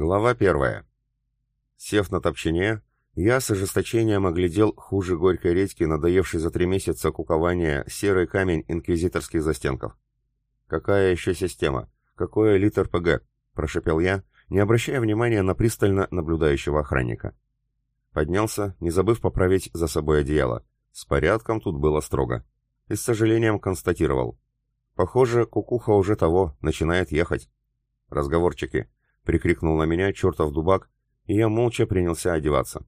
Глава первая. Сев на топчине, я с ожесточением оглядел хуже горькой редьки, надоевший за три месяца кукования серый камень инквизиторских застенков. «Какая еще система? Какой литр ПГ?» – прошепел я, не обращая внимания на пристально наблюдающего охранника. Поднялся, не забыв поправить за собой одеяло. С порядком тут было строго. И с сожалением констатировал. Похоже, кукуха уже того, начинает ехать. Разговорчики прикрикнул на меня чертов дубак, и я молча принялся одеваться.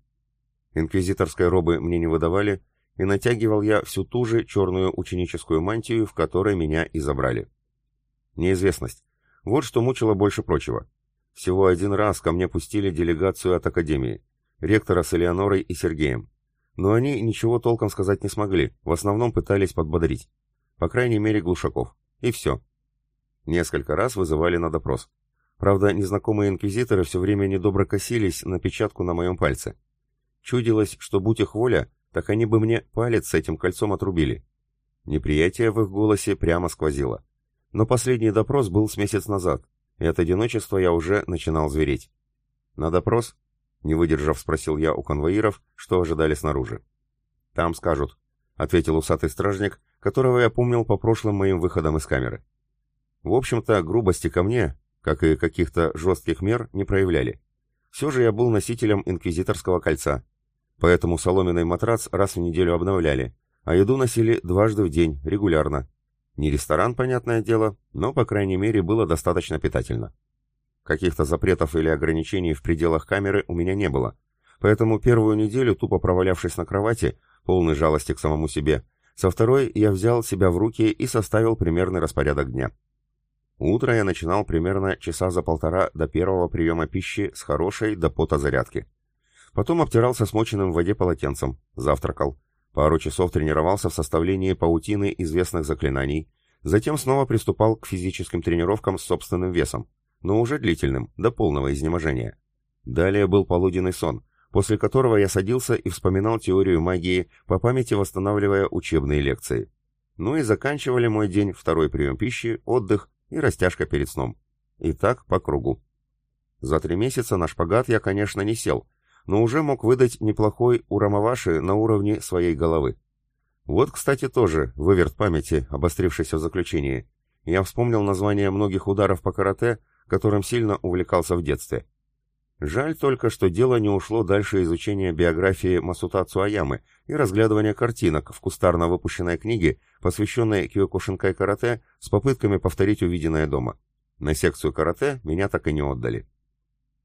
Инквизиторской робы мне не выдавали, и натягивал я всю ту же черную ученическую мантию, в которой меня и забрали. Неизвестность. Вот что мучило больше прочего. Всего один раз ко мне пустили делегацию от Академии, ректора с Элеонорой и Сергеем. Но они ничего толком сказать не смогли, в основном пытались подбодрить. По крайней мере, Глушаков. И все. Несколько раз вызывали на допрос. Правда, незнакомые инквизиторы все время недобро косились на печатку на моем пальце. Чудилось, что будь их воля, так они бы мне палец с этим кольцом отрубили. Неприятие в их голосе прямо сквозило. Но последний допрос был с месяц назад, и от одиночества я уже начинал звереть. «На допрос?» — не выдержав, спросил я у конвоиров, что ожидали снаружи. «Там скажут», — ответил усатый стражник, которого я помнил по прошлым моим выходам из камеры. В общем-то, грубости ко мне, как и каких-то жестких мер, не проявляли. Все же я был носителем инквизиторского кольца, поэтому соломенный матрац раз в неделю обновляли, а еду носили дважды в день, регулярно. Не ресторан, понятное дело, но, по крайней мере, было достаточно питательно. Каких-то запретов или ограничений в пределах камеры у меня не было, поэтому первую неделю, тупо провалявшись на кровати, полной жалости к самому себе, со второй я взял себя в руки и составил примерный распорядок дня. Утро я начинал примерно часа за полтора до первого приема пищи с хорошей до пота зарядки. Потом обтирался смоченным в воде полотенцем, завтракал. Пару часов тренировался в составлении паутины известных заклинаний, затем снова приступал к физическим тренировкам с собственным весом, но уже длительным, до полного изнеможения. Далее был полуденный сон, после которого я садился и вспоминал теорию магии, по памяти восстанавливая учебные лекции. Ну и заканчивали мой день второй прием пищи, отдых и растяжка перед сном. И так по кругу. За три месяца на шпагат я, конечно, не сел, но уже мог выдать неплохой урамаваши на уровне своей головы. Вот, кстати, тоже выверт памяти, обострившийся в заключении. Я вспомнил название многих ударов по карате, которым сильно увлекался в детстве. Жаль только, что дело не ушло дальше изучения биографии Масута Цуаямы и разглядывания картинок в кустарно выпущенной книге, посвященной Киокушинкай карате, с попытками повторить увиденное дома. На секцию карате меня так и не отдали.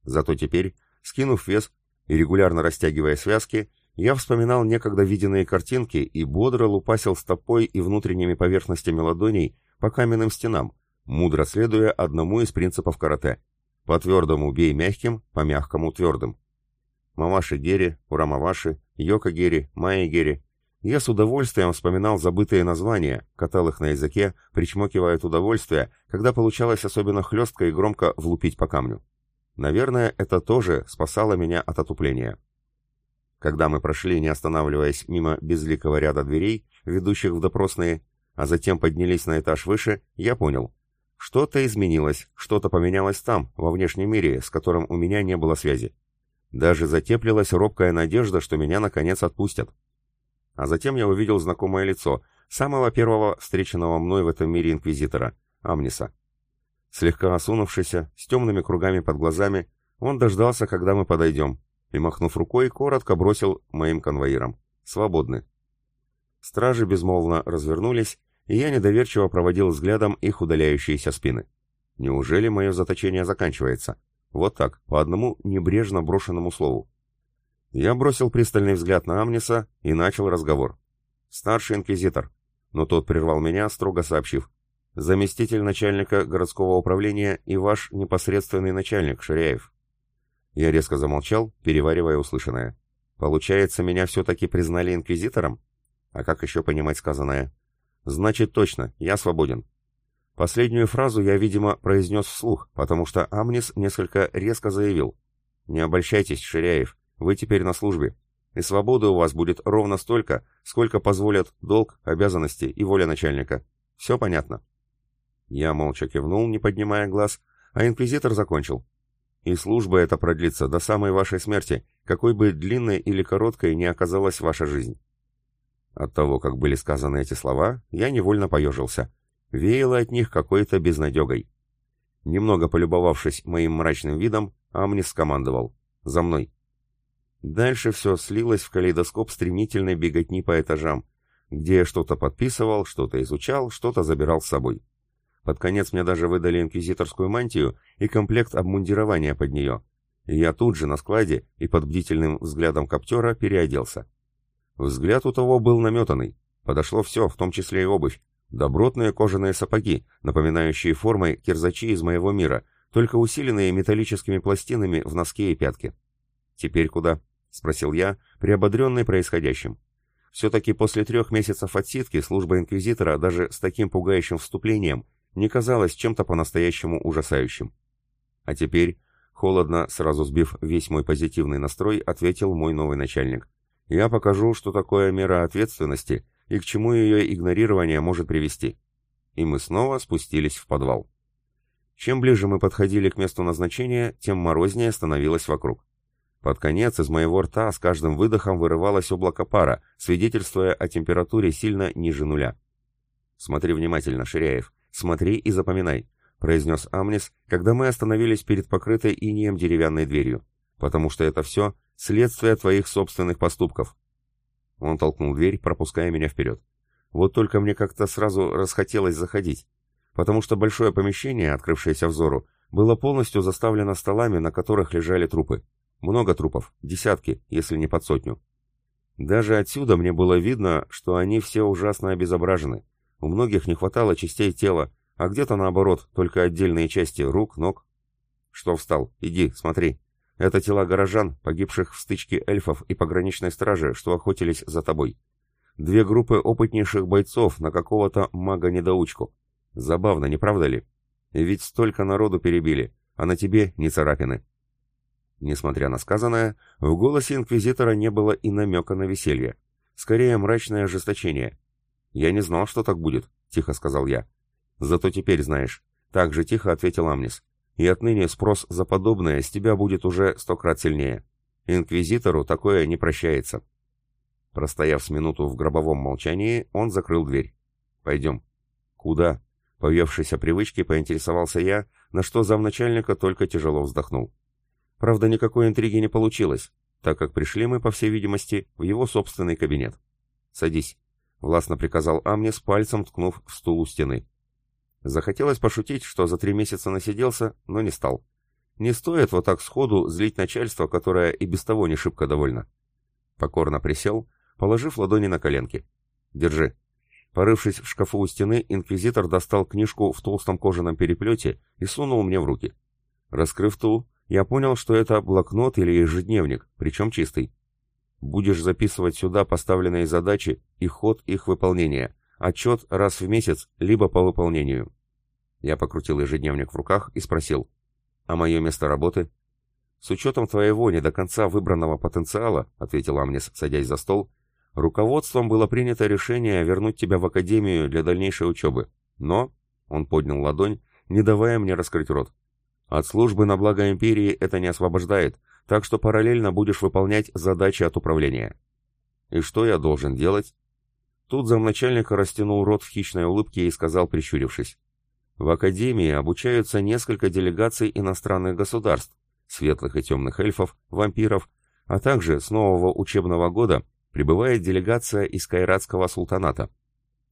Зато теперь, скинув вес и регулярно растягивая связки, я вспоминал некогда виденные картинки и бодро лупасил стопой и внутренними поверхностями ладоней по каменным стенам, мудро следуя одному из принципов карате – по твердому бей мягким, по мягкому твердым. Мамаши Гери, Урамаваши, Йока Гери, Майя Гери. Я с удовольствием вспоминал забытые названия, катал их на языке, причмокивая от удовольствия, когда получалось особенно хлестко и громко влупить по камню. Наверное, это тоже спасало меня от отупления. Когда мы прошли, не останавливаясь мимо безликого ряда дверей, ведущих в допросные, а затем поднялись на этаж выше, я понял. Что-то изменилось, что-то поменялось там, во внешнем мире, с которым у меня не было связи. Даже затеплилась робкая надежда, что меня наконец отпустят. А затем я увидел знакомое лицо, самого первого встреченного мной в этом мире инквизитора, Амниса. Слегка осунувшийся, с темными кругами под глазами, он дождался, когда мы подойдем, и, махнув рукой, коротко бросил моим конвоирам. «Свободны». Стражи безмолвно развернулись и я недоверчиво проводил взглядом их удаляющиеся спины. Неужели мое заточение заканчивается? Вот так, по одному небрежно брошенному слову. Я бросил пристальный взгляд на Амниса и начал разговор. «Старший инквизитор», но тот прервал меня, строго сообщив. «Заместитель начальника городского управления и ваш непосредственный начальник, Ширяев». Я резко замолчал, переваривая услышанное. «Получается, меня все-таки признали инквизитором? А как еще понимать сказанное?» «Значит, точно, я свободен». Последнюю фразу я, видимо, произнес вслух, потому что Амнис несколько резко заявил. «Не обольщайтесь, Ширяев, вы теперь на службе, и свободы у вас будет ровно столько, сколько позволят долг, обязанности и воля начальника. Все понятно?» Я молча кивнул, не поднимая глаз, а инквизитор закончил. И служба эта продлится до самой вашей смерти, какой бы длинной или короткой ни оказалась ваша жизнь. От того, как были сказаны эти слова, я невольно поежился. Веяло от них какой-то безнадегой. Немного полюбовавшись моим мрачным видом, Амнис скомандовал. «За мной!» Дальше все слилось в калейдоскоп стремительной беготни по этажам, где я что-то подписывал, что-то изучал, что-то забирал с собой. Под конец мне даже выдали инквизиторскую мантию и комплект обмундирования под нее. И я тут же на складе и под бдительным взглядом коптера переоделся. Взгляд у того был наметанный. Подошло все, в том числе и обувь. Добротные кожаные сапоги, напоминающие формой кирзачи из моего мира, только усиленные металлическими пластинами в носке и пятке. «Теперь куда?» — спросил я, приободренный происходящим. Все-таки после трех месяцев отсидки служба инквизитора даже с таким пугающим вступлением не казалась чем-то по-настоящему ужасающим. А теперь, холодно, сразу сбив весь мой позитивный настрой, ответил мой новый начальник. «Я покажу, что такое мера ответственности и к чему ее игнорирование может привести». И мы снова спустились в подвал. Чем ближе мы подходили к месту назначения, тем морознее становилось вокруг. Под конец из моего рта с каждым выдохом вырывалось облако пара, свидетельствуя о температуре сильно ниже нуля. «Смотри внимательно, Ширяев, смотри и запоминай», — произнес Амнис, когда мы остановились перед покрытой инеем деревянной дверью, «потому что это все следствие твоих собственных поступков». Он толкнул дверь, пропуская меня вперед. Вот только мне как-то сразу расхотелось заходить, потому что большое помещение, открывшееся взору, было полностью заставлено столами, на которых лежали трупы. Много трупов, десятки, если не под сотню. Даже отсюда мне было видно, что они все ужасно обезображены. У многих не хватало частей тела, а где-то наоборот, только отдельные части рук, ног. Что встал? Иди, смотри. Это тела горожан, погибших в стычке эльфов и пограничной стражи, что охотились за тобой. Две группы опытнейших бойцов на какого-то мага-недоучку. Забавно, не правда ли? ведь столько народу перебили, а на тебе не царапины. Несмотря на сказанное, в голосе инквизитора не было и намека на веселье. Скорее, мрачное ожесточение. «Я не знал, что так будет», — тихо сказал я. «Зато теперь знаешь», — так же тихо ответил Амнис. «И отныне спрос за подобное с тебя будет уже сто крат сильнее. Инквизитору такое не прощается». Простояв с минуту в гробовом молчании, он закрыл дверь. «Пойдем». «Куда?» Повевшийся привычки поинтересовался я, на что замначальника только тяжело вздохнул. Правда, никакой интриги не получилось, так как пришли мы, по всей видимости, в его собственный кабинет. «Садись», — властно приказал Амнис, пальцем ткнув в стул у стены. Захотелось пошутить, что за три месяца насиделся, но не стал. Не стоит вот так сходу злить начальство, которое и без того не шибко довольно. Покорно присел, положив ладони на коленки. «Держи». Порывшись в шкафу у стены, инквизитор достал книжку в толстом кожаном переплете и сунул мне в руки. Раскрыв ту, я понял, что это блокнот или ежедневник, причем чистый. Будешь записывать сюда поставленные задачи и ход их выполнения, отчет раз в месяц, либо по выполнению. Я покрутил ежедневник в руках и спросил, а мое место работы? С учетом твоего не до конца выбранного потенциала, ответил Амнис, садясь за стол, руководством было принято решение вернуть тебя в академию для дальнейшей учебы. Но, он поднял ладонь, не давая мне раскрыть рот, от службы на благо империи это не освобождает, так что параллельно будешь выполнять задачи от управления. И что я должен делать? Тут замначальника растянул рот в хищной улыбке и сказал, прищурившись. В Академии обучаются несколько делегаций иностранных государств, светлых и темных эльфов, вампиров, а также с нового учебного года прибывает делегация из Кайратского султаната.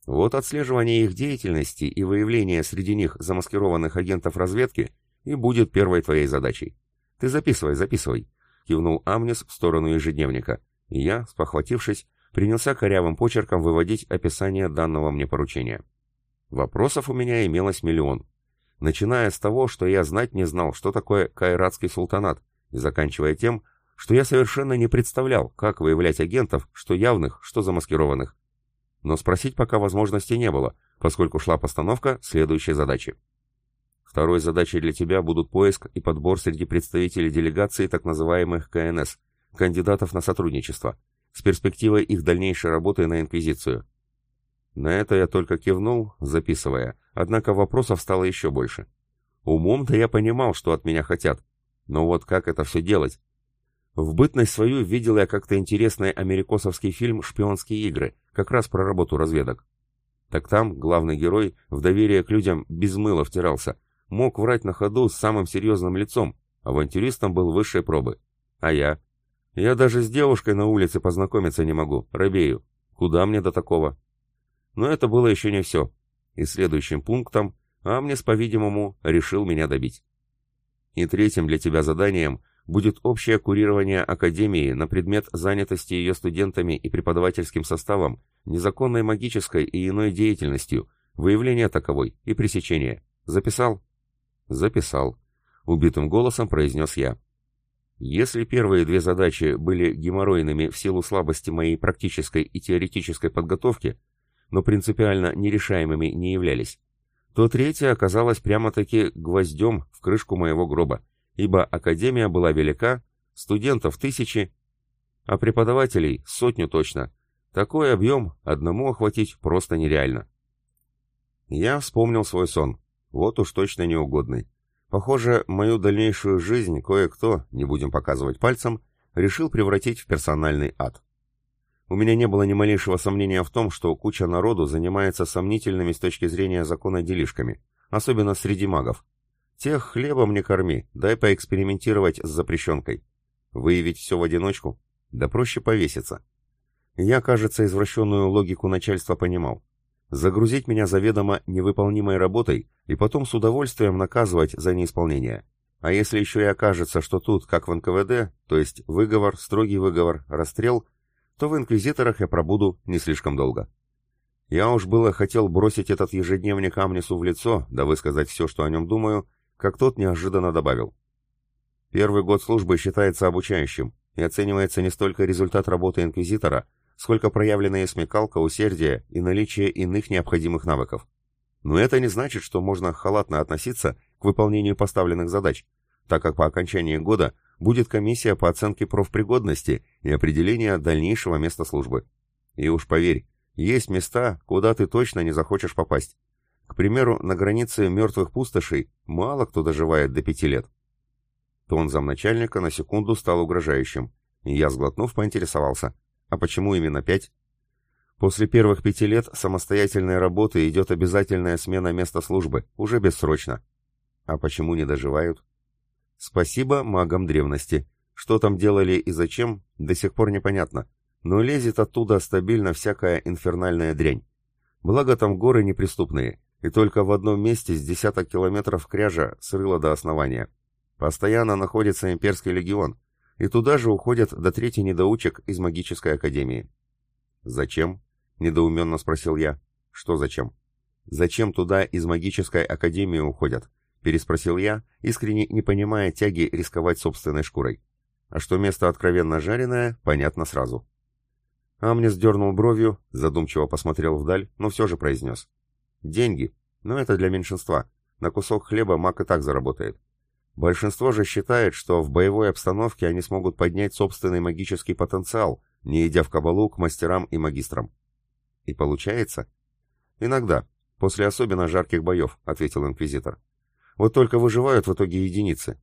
Вот отслеживание их деятельности и выявление среди них замаскированных агентов разведки и будет первой твоей задачей. Ты записывай, записывай, кивнул Амнис в сторону ежедневника, и я, спохватившись, принялся корявым почерком выводить описание данного мне поручения. Вопросов у меня имелось миллион, начиная с того, что я знать не знал, что такое Кайратский султанат, и заканчивая тем, что я совершенно не представлял, как выявлять агентов, что явных, что замаскированных. Но спросить пока возможности не было, поскольку шла постановка следующей задачи. Второй задачей для тебя будут поиск и подбор среди представителей делегации так называемых КНС, кандидатов на сотрудничество, с перспективой их дальнейшей работы на Инквизицию. На это я только кивнул, записывая, однако вопросов стало еще больше. Умом-то я понимал, что от меня хотят, Но вот как это все делать? В бытность свою видел я как-то интересный америкосовский фильм «Шпионские игры», как раз про работу разведок. Так там главный герой в доверие к людям без мыла втирался, мог врать на ходу с самым серьезным лицом, авантюристом был высшей пробы. А я? Я даже с девушкой на улице познакомиться не могу, робею. Куда мне до такого? Но это было еще не все. И следующим пунктом Амнис, по-видимому, решил меня добить. И третьим для тебя заданием будет общее курирование Академии на предмет занятости ее студентами и преподавательским составом, незаконной магической и иной деятельностью, выявление таковой и пресечение. Записал? Записал. Убитым голосом произнес я. Если первые две задачи были геморройными в силу слабости моей практической и теоретической подготовки, но принципиально нерешаемыми не являлись, то третья оказалась прямо-таки гвоздем в крышку моего гроба, ибо академия была велика, студентов тысячи, а преподавателей сотню точно. Такой объем одному охватить просто нереально. Я вспомнил свой сон, вот уж точно неугодный. Похоже, мою дальнейшую жизнь кое-кто, не будем показывать пальцем, решил превратить в персональный ад. У меня не было ни малейшего сомнения в том, что куча народу занимается сомнительными с точки зрения закона делишками, особенно среди магов. Тех хлебом не корми, дай поэкспериментировать с запрещенкой. Выявить все в одиночку? Да проще повеситься. Я, кажется, извращенную логику начальства понимал загрузить меня заведомо невыполнимой работой и потом с удовольствием наказывать за неисполнение. А если еще и окажется, что тут, как в НКВД, то есть выговор, строгий выговор, расстрел, то в инквизиторах я пробуду не слишком долго. Я уж было хотел бросить этот ежедневник Амнису в лицо, да высказать все, что о нем думаю, как тот неожиданно добавил. Первый год службы считается обучающим и оценивается не столько результат работы инквизитора, сколько проявленная смекалка, усердие и наличие иных необходимых навыков. Но это не значит, что можно халатно относиться к выполнению поставленных задач, так как по окончании года будет комиссия по оценке профпригодности и определения дальнейшего места службы. И уж поверь, есть места, куда ты точно не захочешь попасть. К примеру, на границе мертвых пустошей мало кто доживает до пяти лет. Тон замначальника на секунду стал угрожающим, я, сглотнув, поинтересовался. А почему именно пять? После первых пяти лет самостоятельной работы идет обязательная смена места службы, уже бессрочно. А почему не доживают? Спасибо магам древности. Что там делали и зачем, до сих пор непонятно. Но лезет оттуда стабильно всякая инфернальная дрянь. Благо там горы неприступные, и только в одном месте с десяток километров кряжа срыло до основания. Постоянно находится имперский легион, и туда же уходят до третий недоучек из магической академии. «Зачем?» — недоуменно спросил я. «Что зачем?» «Зачем туда из магической академии уходят?» — переспросил я, искренне не понимая тяги рисковать собственной шкурой. А что место откровенно жареное, понятно сразу. Амнис дернул бровью, задумчиво посмотрел вдаль, но все же произнес. «Деньги. Но это для меньшинства. На кусок хлеба маг и так заработает. Большинство же считает, что в боевой обстановке они смогут поднять собственный магический потенциал, не идя в кабалу к мастерам и магистрам. И получается? Иногда, после особенно жарких боев, ответил инквизитор. Вот только выживают в итоге единицы.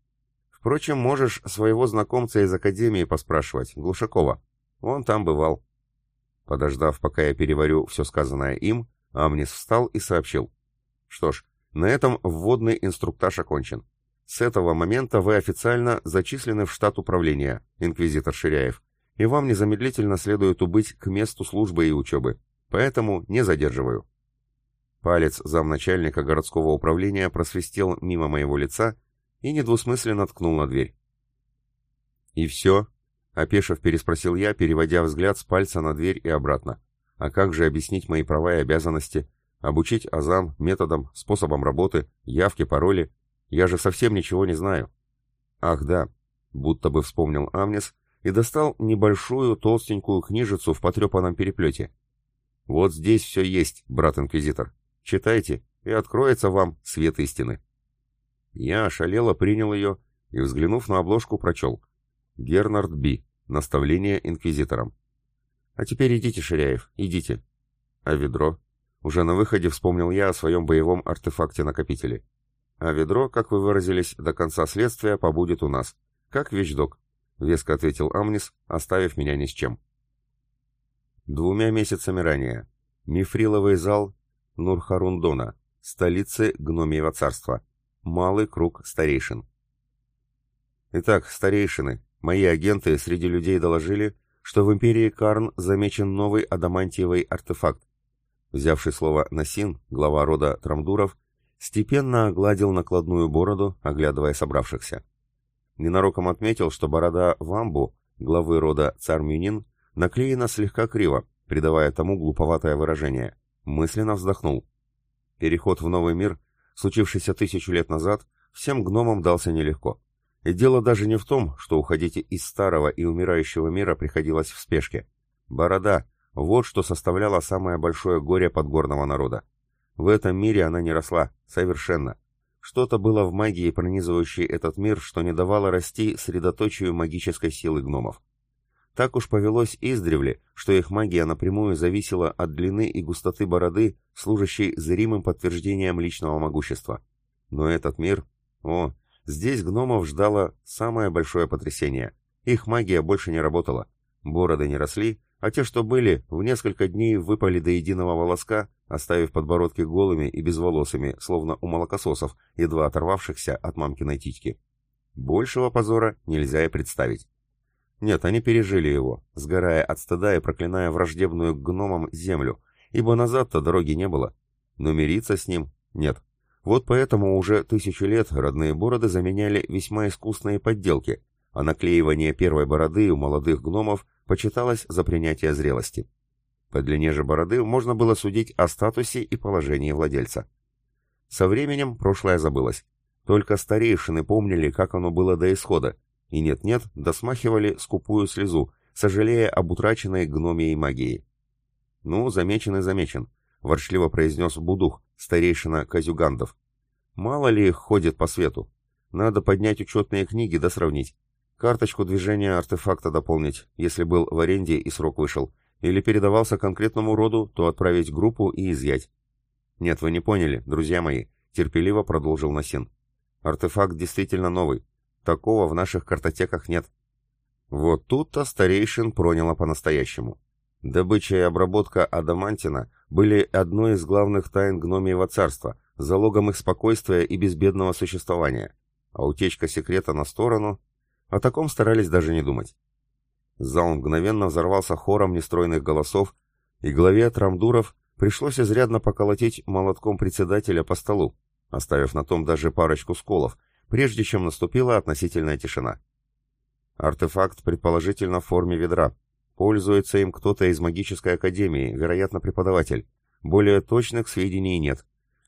Впрочем, можешь своего знакомца из академии поспрашивать, Глушакова. Он там бывал. Подождав, пока я переварю все сказанное им, Амнис встал и сообщил. Что ж, на этом вводный инструктаж окончен. С этого момента вы официально зачислены в штат управления, инквизитор Ширяев, и вам незамедлительно следует убыть к месту службы и учебы. Поэтому не задерживаю. Палец замначальника городского управления просвистел мимо моего лица и недвусмысленно ткнул на дверь. «И все?» — опешив переспросил я, переводя взгляд с пальца на дверь и обратно. «А как же объяснить мои права и обязанности? Обучить азам, методам, способам работы, явки, пароли я же совсем ничего не знаю. Ах да, будто бы вспомнил Амнис и достал небольшую толстенькую книжицу в потрепанном переплете. Вот здесь все есть, брат-инквизитор. Читайте, и откроется вам свет истины. Я ошалело принял ее и, взглянув на обложку, прочел. Гернард Би. Наставление инквизиторам. А теперь идите, Ширяев, идите. А ведро? Уже на выходе вспомнил я о своем боевом артефакте-накопителе. А ведро, как вы выразились, до конца следствия побудет у нас. Как вещдок, — веско ответил Амнис, оставив меня ни с чем. Двумя месяцами ранее. Мифриловый зал Нурхарундона, столицы Гномьего царства. Малый круг старейшин. Итак, старейшины, мои агенты среди людей доложили, что в империи Карн замечен новый адамантиевый артефакт. Взявший слово Насин, глава рода Трамдуров, степенно огладил накладную бороду, оглядывая собравшихся. Ненароком отметил, что борода Вамбу, главы рода Цармюнин, наклеена слегка криво, придавая тому глуповатое выражение. Мысленно вздохнул. Переход в новый мир, случившийся тысячу лет назад, всем гномам дался нелегко. И дело даже не в том, что уходить из старого и умирающего мира приходилось в спешке. Борода — вот что составляло самое большое горе подгорного народа. В этом мире она не росла, совершенно. Что-то было в магии, пронизывающей этот мир, что не давало расти средоточию магической силы гномов. Так уж повелось издревле, что их магия напрямую зависела от длины и густоты бороды, служащей зримым подтверждением личного могущества. Но этот мир... О, здесь гномов ждало самое большое потрясение. Их магия больше не работала. Бороды не росли, а те, что были, в несколько дней выпали до единого волоска, оставив подбородки голыми и безволосыми, словно у молокососов, едва оторвавшихся от мамкиной титьки. Большего позора нельзя и представить. Нет, они пережили его, сгорая от стыда и проклиная враждебную гномам землю, ибо назад-то дороги не было. Но мириться с ним нет. Вот поэтому уже тысячу лет родные бороды заменяли весьма искусные подделки, а наклеивание первой бороды у молодых гномов почиталось за принятие зрелости. По длине же бороды можно было судить о статусе и положении владельца. Со временем прошлое забылось. Только старейшины помнили, как оно было до исхода, и нет-нет, досмахивали скупую слезу, сожалея об утраченной гномией магии. «Ну, замечен и замечен», — ворчливо произнес Будух, старейшина Казюгандов. «Мало ли их ходит по свету. Надо поднять учетные книги да сравнить. Карточку движения артефакта дополнить, если был в аренде и срок вышел, или передавался конкретному роду, то отправить группу и изъять». «Нет, вы не поняли, друзья мои», — терпеливо продолжил Насин. «Артефакт действительно новый, Такого в наших картотеках нет. Вот тут-то старейшин проняло по-настоящему. Добыча и обработка адамантина были одной из главных тайн гномиева царства, залогом их спокойствия и безбедного существования. А утечка секрета на сторону... О таком старались даже не думать. Зал мгновенно взорвался хором нестройных голосов, и главе Трамдуров пришлось изрядно поколотить молотком председателя по столу, оставив на том даже парочку сколов, прежде чем наступила относительная тишина. Артефакт предположительно в форме ведра. Пользуется им кто-то из магической академии, вероятно, преподаватель. Более точных сведений нет.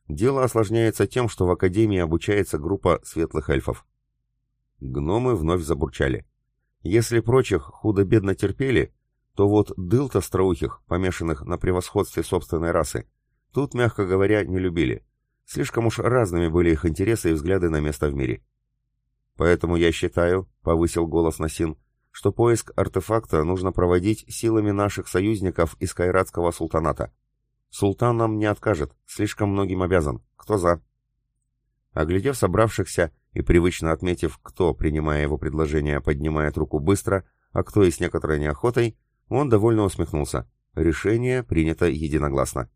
Дело осложняется тем, что в академии обучается группа светлых эльфов. Гномы вновь забурчали. Если прочих худо-бедно терпели, то вот дыл-то остроухих, помешанных на превосходстве собственной расы, тут, мягко говоря, не любили. Слишком уж разными были их интересы и взгляды на место в мире. Поэтому я считаю, — повысил голос Насин, — что поиск артефакта нужно проводить силами наших союзников из Кайратского султаната. Султан нам не откажет, слишком многим обязан. Кто за? Оглядев собравшихся и привычно отметив, кто, принимая его предложение, поднимает руку быстро, а кто и с некоторой неохотой, он довольно усмехнулся. Решение принято единогласно.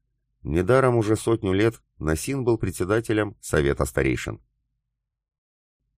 Недаром уже сотню лет Насин был председателем Совета старейшин.